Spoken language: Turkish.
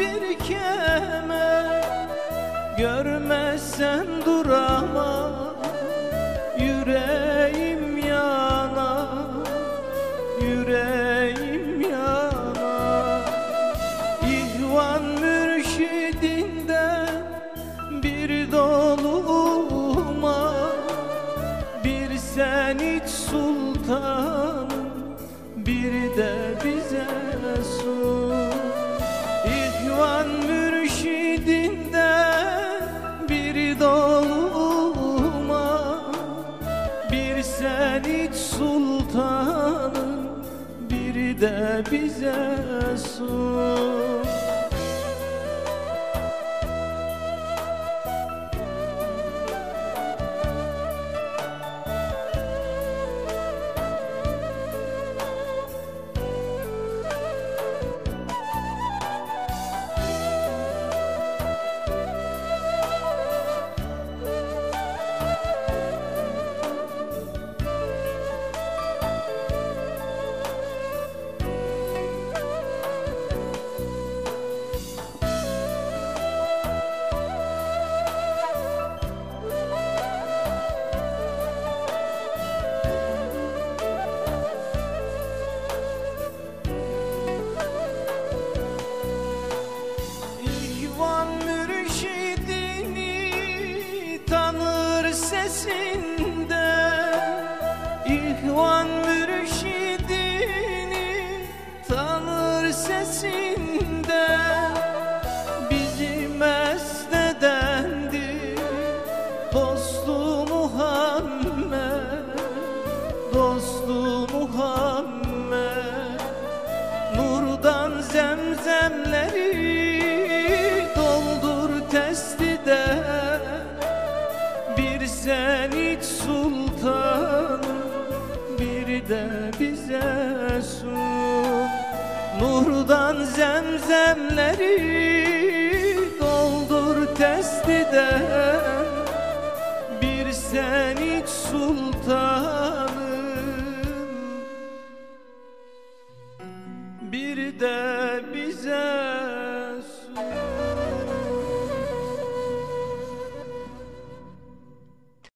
bir kemer Görmezsen duramam Yüreğim yana, yüreğim yana. İhvan mürşidinden bir dolu doluma Bir sen iç sultan. Bir doluma Bir sen iç sultanım bir de bize sun tanır sesinden İhvan mürşidini tanır sesinden bir de bize sun Nurdan zemzemleri doldur testide. Bir sen iç sultanım